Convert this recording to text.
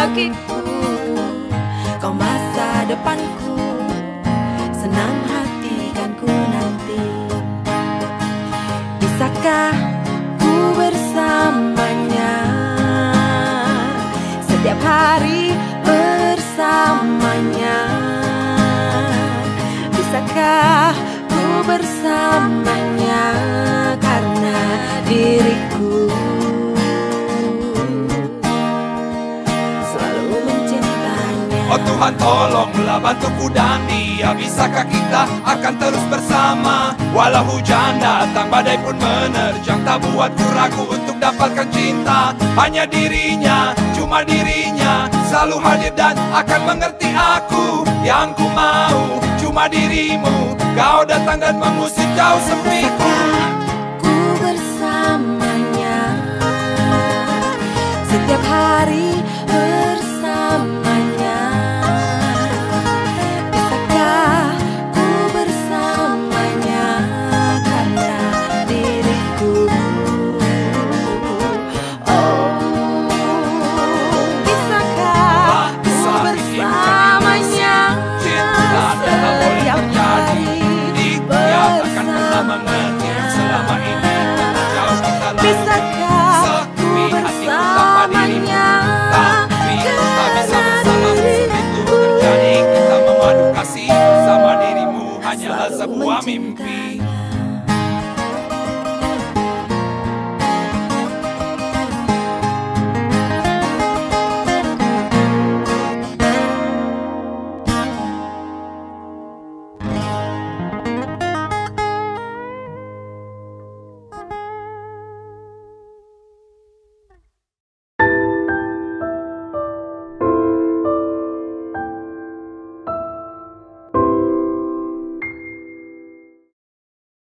bagiku. Kau masa depanku Senang hati kan ku nanti. Bisakah ku bersamanya? Setiap hari bersamanya. Bisakah ku bersamanya? Oh Tuhan tolonglah bantuku dan dia Bisakah kita akan terus bersama. Walau hujan datang badai pun menerjang. Tak buatku ragu untuk dapatkan cinta. Hanya dirinya, cuma dirinya Selalu hadir dan akan mengerti aku. Yang ku mau cuma dirimu. Kau datang dan mengusir jauh sepiku